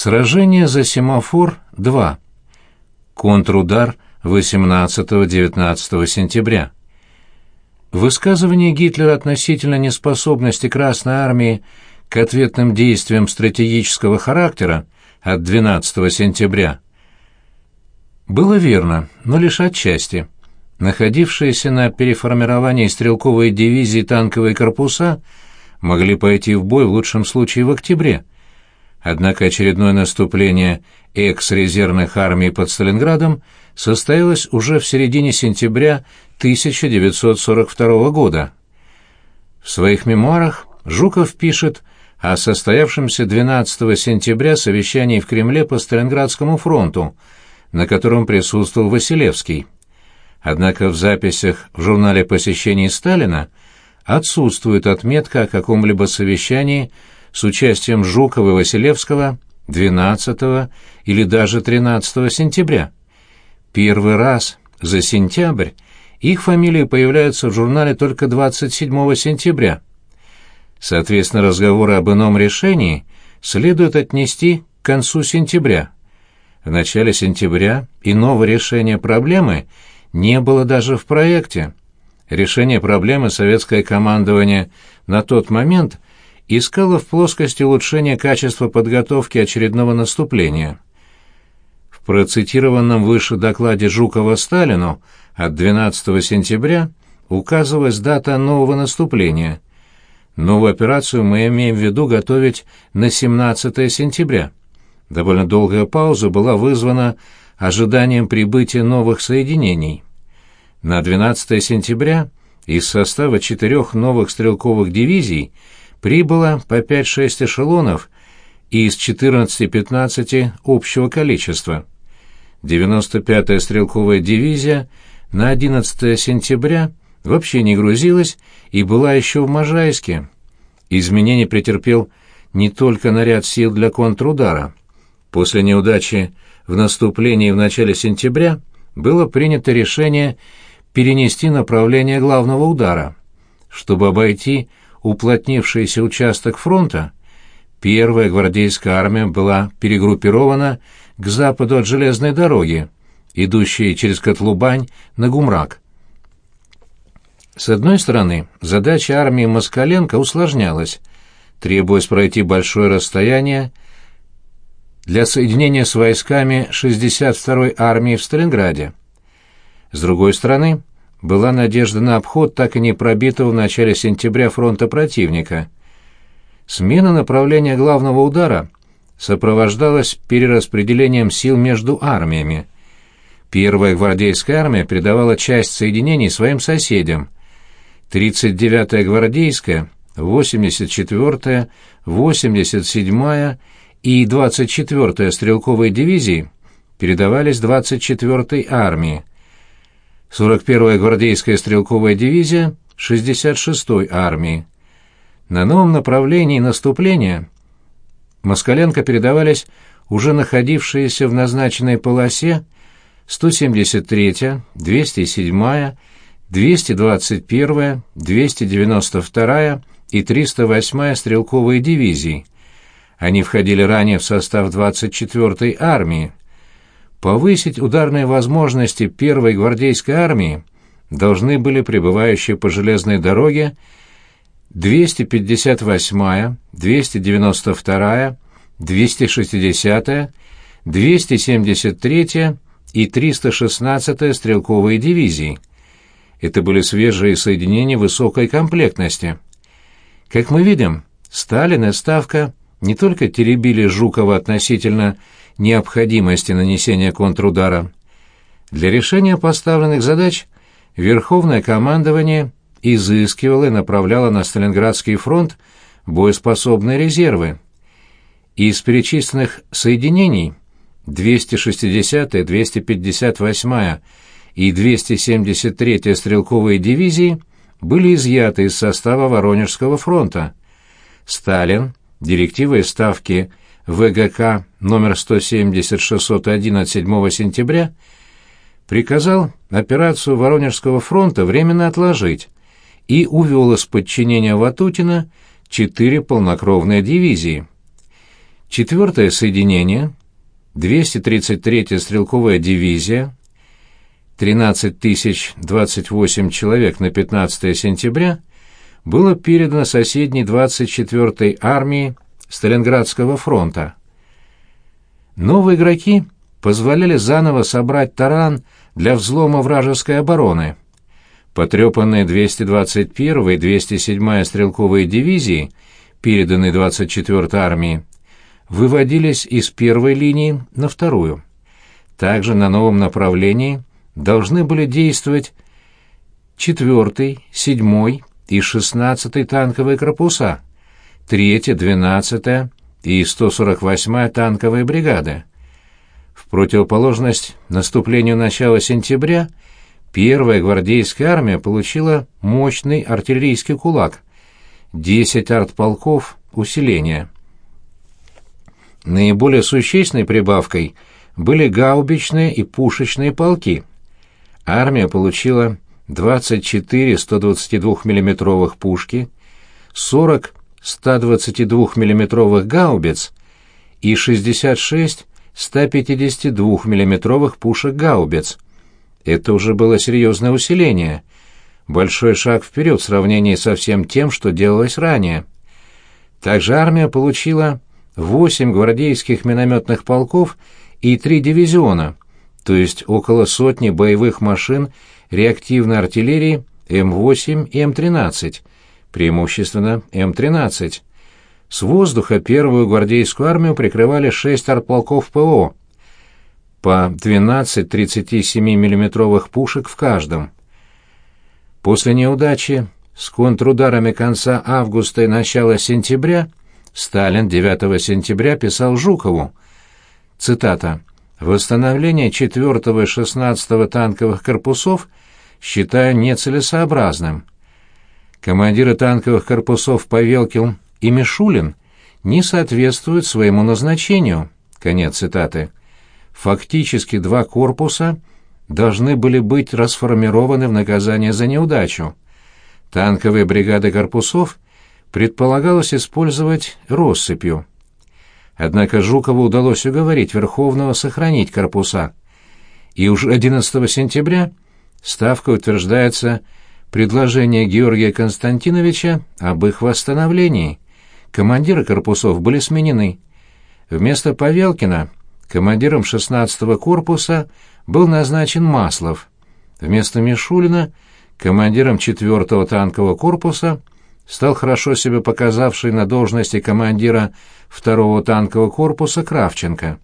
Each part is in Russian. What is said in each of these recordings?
Сражение за семафор-2. Контрудар 18-19 сентября. Высказывание Гитлера относительно неспособности Красной Армии к ответным действиям стратегического характера от 12 сентября было верно, но лишь отчасти. Находившиеся на переформировании стрелковые дивизии танковые корпуса могли пойти в бой в лучшем случае в октябре – Однако очередное наступление экс-резервных армий под Сталинградом состоялось уже в середине сентября 1942 года. В своих мемуарах Жуков пишет о состоявшемся 12 сентября совещании в Кремле по Сталинградскому фронту, на котором присутствовал Василевский. Однако в записях в журнале посещений Сталина отсутствует отметка о каком-либо совещании с участием Жукова и Василевского 12 или даже 13 сентября. Первый раз за сентябрь их фамилии появляются в журнале только 27 сентября. Соответственно, разговоры об ином решении следует отнести к концу сентября. В начале сентября иного решения проблемы не было даже в проекте. Решение проблемы советское командование на тот момент искала в плоскости улучшения качества подготовки очередного наступления. В процитированном выше докладе Жукова Сталину от 12 сентября указывалась дата нового наступления. Новую операцию мы имеем в виду готовить на 17 сентября. Довольно долгая пауза была вызвана ожиданием прибытия новых соединений. На 12 сентября из состава четырех новых стрелковых дивизий прибыло по 5-6 эшелонов из 14-15 общего количества. 95-я стрелковая дивизия на 11 сентября вообще не грузилась и была еще в Можайске. Изменения претерпел не только наряд сил для контрудара. После неудачи в наступлении в начале сентября было принято решение перенести направление главного удара. Чтобы обойти уплотнившийся участок фронта, первая гвардейская армия была перегруппирована к западу от железной дороги, идущей через Котлубань на Гумрак. С одной стороны, задача армии Москаленко усложнялась, требуясь пройти большое расстояние для соединения с войсками 62-й армии в Сталинграде. С другой стороны, была надежда на обход так и не пробитого в начале сентября фронта противника. Смена направления главного удара сопровождалась перераспределением сил между армиями. Первая гвардейская армия передавала часть соединений своим соседям. 39-я гвардейская, 84-я, 87-я и 24-я стрелковые дивизии передавались 24-й армии. 41-я гвардейская стрелковая дивизия 66-й армии. На новом направлении наступления Москаленко передавались уже находившиеся в назначенной полосе 173-я, 207-я, 221-я, 292-я и 308-я стрелковые дивизии. Они входили ранее в состав 24-й армии повысить ударные возможности первой гвардейской армии должны были прибывающие по железной дороге 258-я, 292-я, 260-я, 273-я и 316-я стрелковые дивизии. Это были свежие соединения высокой комплектности. Как мы видим, Сталин и Ставка не только теребили Жукова относительно необходимости нанесения контрудара. Для решения поставленных задач Верховное командование изыскивало и направляло на Сталинградский фронт боеспособные резервы. Из перечисленных соединений 260-я, 258-я и 273-я стрелковые дивизии были изъяты из состава Воронежского фронта. Сталин, директивой Ставки ВГК номер 170-601 от 7 сентября приказал операцию Воронежского фронта временно отложить и увел из подчинения Ватутина четыре полнокровные дивизии. Четвертое соединение, 233-я стрелковая дивизия, 13 тысяч 28 человек на 15 сентября, было передано соседней 24-й армии Сталинградского фронта. Новые игроки позволяли заново собрать таран для взлома вражеской обороны. Потрепанные 221-я и 207-я стрелковые дивизии, переданные 24-й армии, выводились из первой линии на вторую. Также на новом направлении должны были действовать 4-й, 7-й и 16-й танковые корпуса, 3-я, 12-я и 148-я танковые бригады. В противоположность наступлению начала сентября первая гвардейская армия получила мощный артиллерийский кулак, 10 артполков усиления. Наиболее существенной прибавкой были гаубичные и пушечные полки. Армия получила 24 122 миллиметровых пушки, 40 122 миллиметровых гаубиц и 66 152 миллиметровых пушек гаубиц. Это уже было серьезное усиление, большой шаг вперед в сравнении со всем тем, что делалось ранее. Также армия получила 8 гвардейских минометных полков и 3 дивизиона, то есть около сотни боевых машин реактивной артиллерии М8 и М13, преимущественно М13. С воздуха первую гвардейскую армию прикрывали 6 артполков ПО, по 12 37 миллиметровых пушек в каждом. После неудачи с контрударами конца августа и начала сентября Сталин 9 сентября писал Жукову, цитата, «Восстановление 4 и 16 танковых корпусов считаю нецелесообразным. Командиры танковых корпусов Павелкин и Мишулин не соответствуют своему назначению». Конец цитаты. Фактически два корпуса должны были быть расформированы в наказание за неудачу. Танковые бригады корпусов предполагалось использовать россыпью. Однако Жукову удалось уговорить Верховного сохранить корпуса. И уже 11 сентября Ставка утверждается предложение Георгия Константиновича об их восстановлении. Командиры корпусов были сменены. Вместо Павелкина командиром 16-го корпуса был назначен Маслов. Вместо Мишулина командиром 4-го танкового корпуса стал хорошо себя показавший на должности командира 2-го танкового корпуса Кравченко.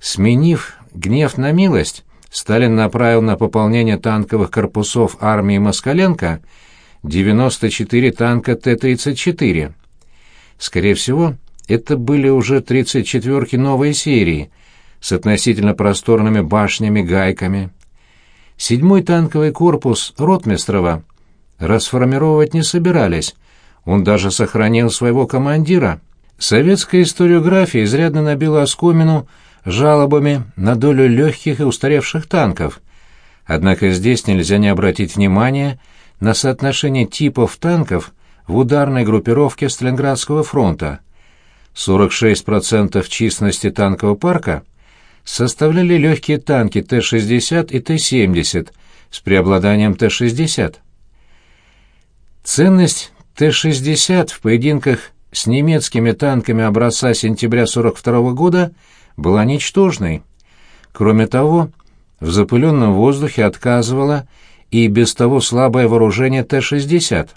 Сменив гнев на милость, Сталин направил на пополнение танковых корпусов армии Москаленко 94 танка Т-34. Скорее всего, это были уже 34-ки новой серии с относительно просторными башнями-гайками. Седьмой танковый корпус Ротмистрова расформировать не собирались, он даже сохранил своего командира. Советская историография изрядно набила оскомину жалобами на долю легких и устаревших танков. Однако здесь нельзя не обратить внимание на соотношение типов танков в ударной группировке Сталинградского фронта. 46% численности танкового парка составляли легкие танки Т-60 и Т-70 с преобладанием Т-60. Ценность Т-60 в поединках с немецкими танками образца сентября 42 года – была ничтожной. Кроме того, в запыленном воздухе отказывало и без того слабое вооружение Т-60.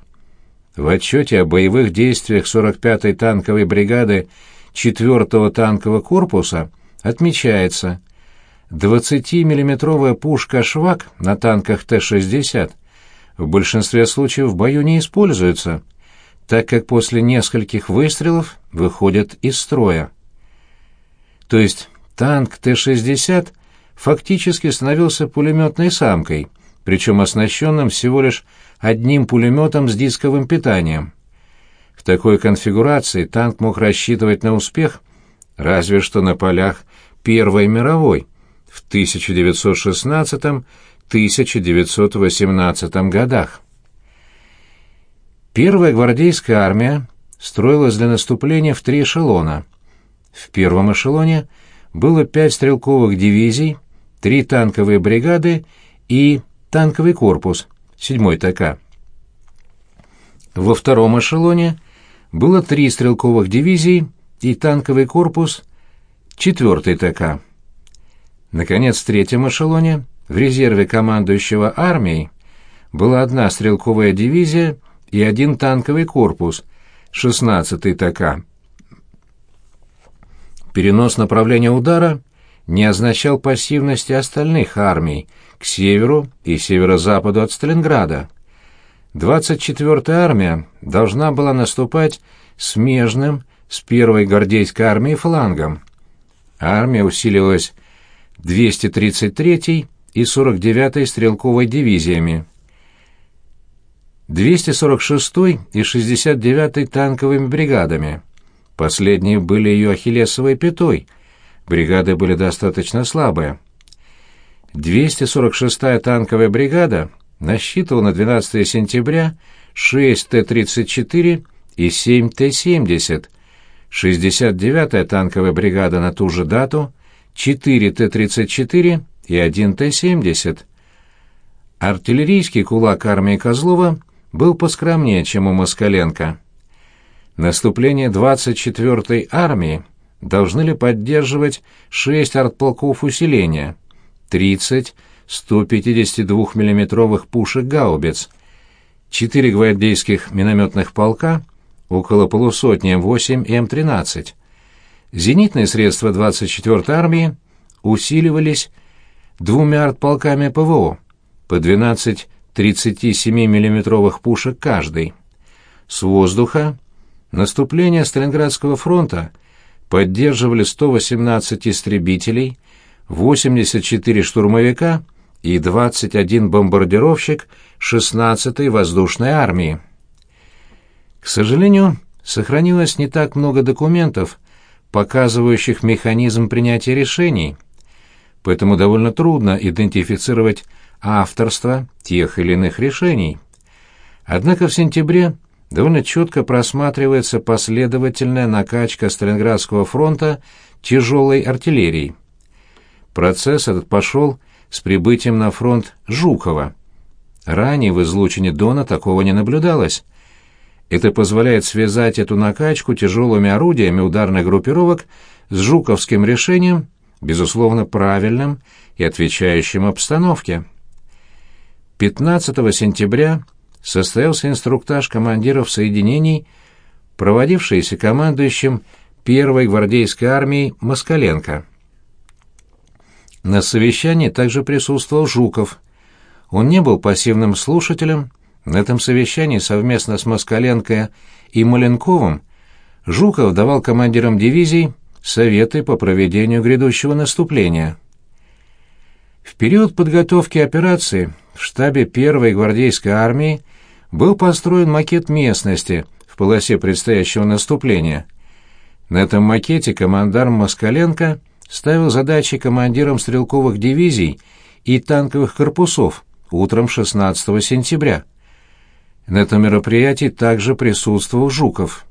В отчете о боевых действиях 45-й танковой бригады 4-го танкового корпуса отмечается 20-миллиметровая пушка «Швак» на танках Т-60 в большинстве случаев в бою не используется, так как после нескольких выстрелов выходят из строя. То есть танк Т-60 фактически становился пулеметной самкой, причем оснащенным всего лишь одним пулеметом с дисковым питанием. В такой конфигурации танк мог рассчитывать на успех разве что на полях Первой мировой в 1916-1918 годах. Первая гвардейская армия строилась для наступления в три эшелона – В первом эшелоне было пять стрелковых дивизий, три танковые бригады и танковый корпус, 7 ТК. Во втором эшелоне было три стрелковых дивизии и танковый корпус, 4 ТК. Наконец, в третьем эшелоне, в резерве командующего армией, была одна стрелковая дивизия и один танковый корпус, 16 ТК. Перенос направления удара не означал пассивности остальных армий к северу и северо-западу от Сталинграда. 24-я армия должна была наступать смежным с первой гвардейской армией флангом. Армия усилилась 233-й и 49-й стрелковой дивизиями. 246-й и 69-й танковыми бригадами. Последние были ее ахиллесовой пятой. Бригады были достаточно слабые. 246-я танковая бригада насчитывала на 12 сентября 6 Т-34 и 7 Т-70. 69-я танковая бригада на ту же дату 4 Т-34 и 1 Т-70. Артиллерийский кулак армии Козлова был поскромнее, чем у Москаленко. Наступление 24-й армии должны ли поддерживать 6 артполков усиления, 30 152 миллиметровых пушек гаубиц, 4 гвардейских минометных полка, около полусотни М8 и М13. Зенитные средства 24-й армии усиливались двумя артполками ПВО, по 12 37 миллиметровых пушек каждый. С воздуха Наступление Сталинградского фронта поддерживали 118 истребителей, 84 штурмовика и 21 бомбардировщик 16-й воздушной армии. К сожалению, сохранилось не так много документов, показывающих механизм принятия решений, поэтому довольно трудно идентифицировать авторство тех или иных решений. Однако в сентябре довольно четко просматривается последовательная накачка Сталинградского фронта тяжелой артиллерией. Процесс этот пошел с прибытием на фронт Жукова. Ранее в излучине Дона такого не наблюдалось. Это позволяет связать эту накачку тяжелыми орудиями ударных группировок с жуковским решением, безусловно, правильным и отвечающим обстановке. 15 сентября состоялся инструктаж командиров соединений, проводившийся командующим первой гвардейской армией Москаленко. На совещании также присутствовал Жуков. Он не был пассивным слушателем. На этом совещании совместно с Москаленко и Маленковым Жуков давал командирам дивизий советы по проведению грядущего наступления. В период подготовки операции в штабе первой гвардейской армии был построен макет местности в полосе предстоящего наступления. На этом макете командарм Москаленко ставил задачи командирам стрелковых дивизий и танковых корпусов утром 16 сентября. На этом мероприятии также присутствовал Жуков.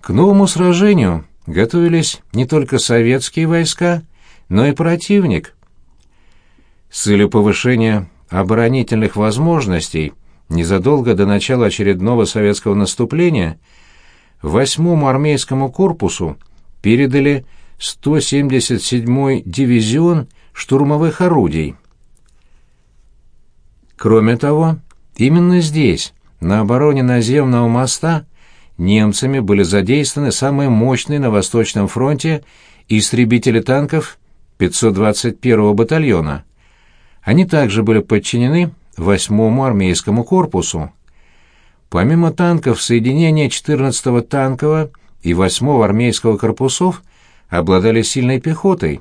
К новому сражению готовились не только советские войска, но и противник. С целью повышения оборонительных возможностей Незадолго до начала очередного советского наступления восьмому армейскому корпусу передали 177-й дивизион штурмовых орудий. Кроме того, именно здесь, на обороне наземного моста, немцами были задействованы самые мощные на Восточном фронте истребители танков 521-го батальона. Они также были подчинены восьмому армейскому корпусу. Помимо танков, соединения 14-го танкового и 8-го армейского корпусов обладали сильной пехотой.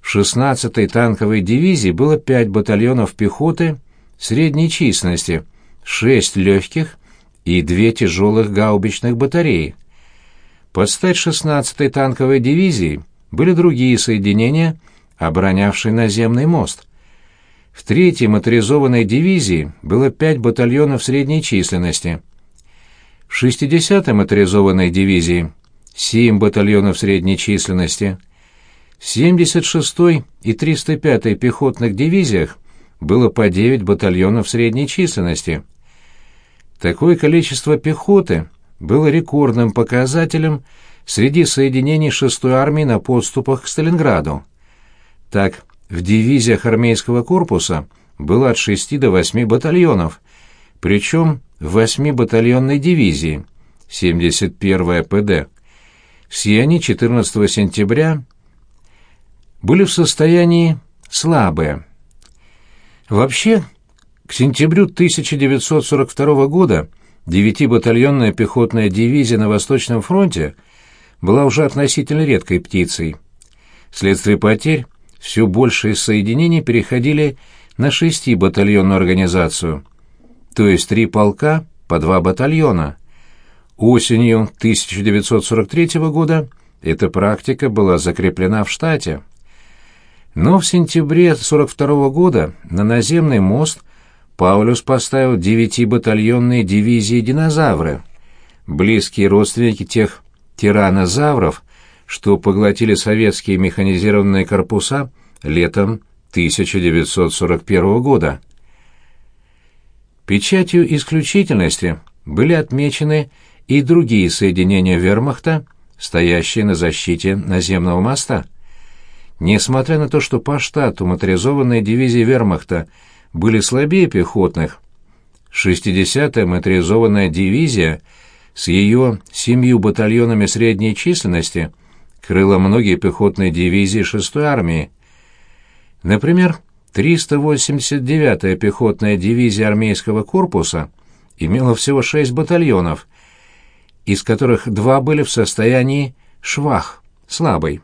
В 16-й танковой дивизии было 5 батальонов пехоты средней численности, 6 легких и 2 тяжелых гаубичных батареи. Под стать 16-й танковой дивизии были другие соединения, оборонявшие наземный мост. В третьей моторизованной дивизии было пять батальонов средней численности. В 60-й моторизованной дивизии 7 батальонов средней численности. В 76-й и 305-й пехотных дивизиях было по 9 батальонов средней численности. Такое количество пехоты было рекордным показателем среди соединений 6-й армии на подступах к Сталинграду. Так, в дивизиях армейского корпуса было от 6 до 8 батальонов, причем в 8-батальонной дивизии, 71-я ПД. Все они 14 сентября были в состоянии слабое. Вообще, к сентябрю 1942 года 9-батальонная пехотная дивизия на Восточном фронте была уже относительно редкой птицей. Вследствие потерь все большие соединения переходили на 6-батальонную организацию, то есть три полка по два батальона. Осенью 1943 года эта практика была закреплена в штате. Но в сентябре 1942 года на наземный мост Паулюс поставил девятибатальонные дивизии «Динозавры», близкие родственники тех тиранозавров, что поглотили советские механизированные корпуса летом 1941 года. Печатью исключительности были отмечены и другие соединения вермахта, стоящие на защите наземного моста. Несмотря на то, что по штату моторизованные дивизии вермахта – были слабее пехотных. 60-я моторизованная дивизия с ее семью батальонами средней численности крыла многие пехотные дивизии 6-й армии. Например, 389-я пехотная дивизия армейского корпуса имела всего 6 батальонов, из которых два были в состоянии швах, слабой.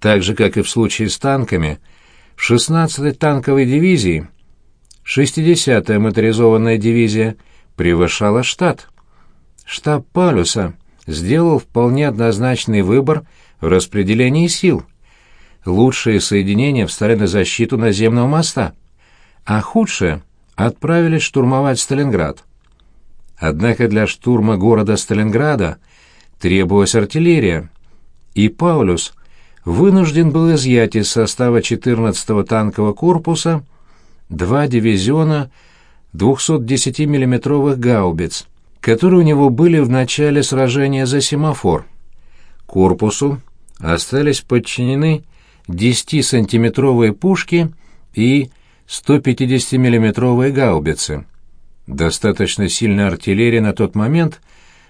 Так же, как и в случае с танками – 16-й танковой дивизии 60-я моторизованная дивизия превышала штат. Штаб Палюса сделал вполне однозначный выбор в распределении сил. Лучшие соединения встали на защиту наземного моста, а худшие отправились штурмовать Сталинград. Однако для штурма города Сталинграда требовалась артиллерия, и Паулюс вынужден был изъять из состава 14-го танкового корпуса два дивизиона 210 миллиметровых гаубиц, которые у него были в начале сражения за семафор. Корпусу остались подчинены 10-сантиметровые пушки и 150 миллиметровые гаубицы. Достаточно сильная артиллерия на тот момент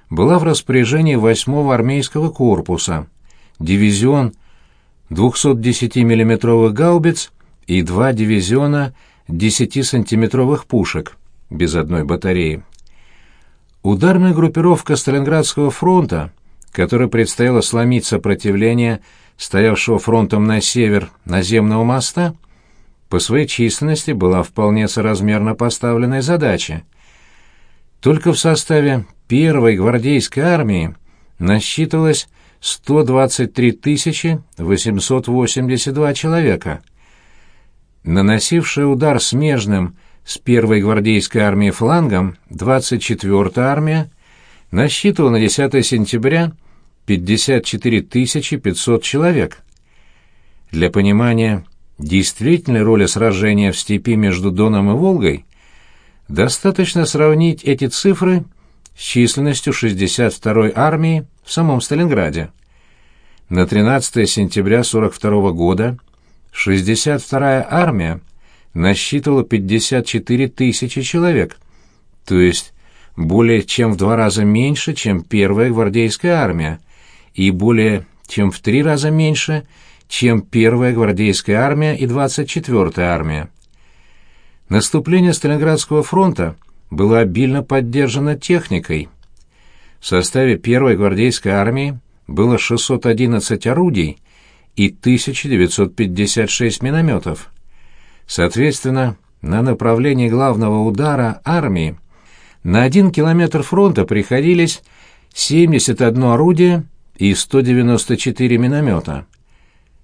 была в распоряжении 8-го армейского корпуса. Дивизион 210 миллиметровых гаубиц и два дивизиона 10-сантиметровых пушек, без одной батареи. Ударная группировка Сталинградского фронта, которой предстояло сломить сопротивление стоявшего фронтом на север наземного моста, по своей численности была вполне соразмерно поставленной задаче. Только в составе первой гвардейской армии насчитывалось 123 882 человека. Наносившая удар смежным с первой гвардейской армией флангом 24-я армия насчитывала на 10 сентября 54 500 человек. Для понимания действительной роли сражения в степи между Доном и Волгой достаточно сравнить эти цифры с численностью 62-й армии в самом Сталинграде. На 13 сентября 1942 года 62-я армия насчитывала 54 тысячи человек, то есть более чем в два раза меньше, чем первая гвардейская армия, и более чем в три раза меньше, чем первая гвардейская армия и 24-я армия. Наступление Сталинградского фронта было обильно поддержано техникой – в составе первой гвардейской армии было 611 орудий и 1956 минометов. Соответственно, на направлении главного удара армии на один километр фронта приходились 71 орудие и 194 миномета –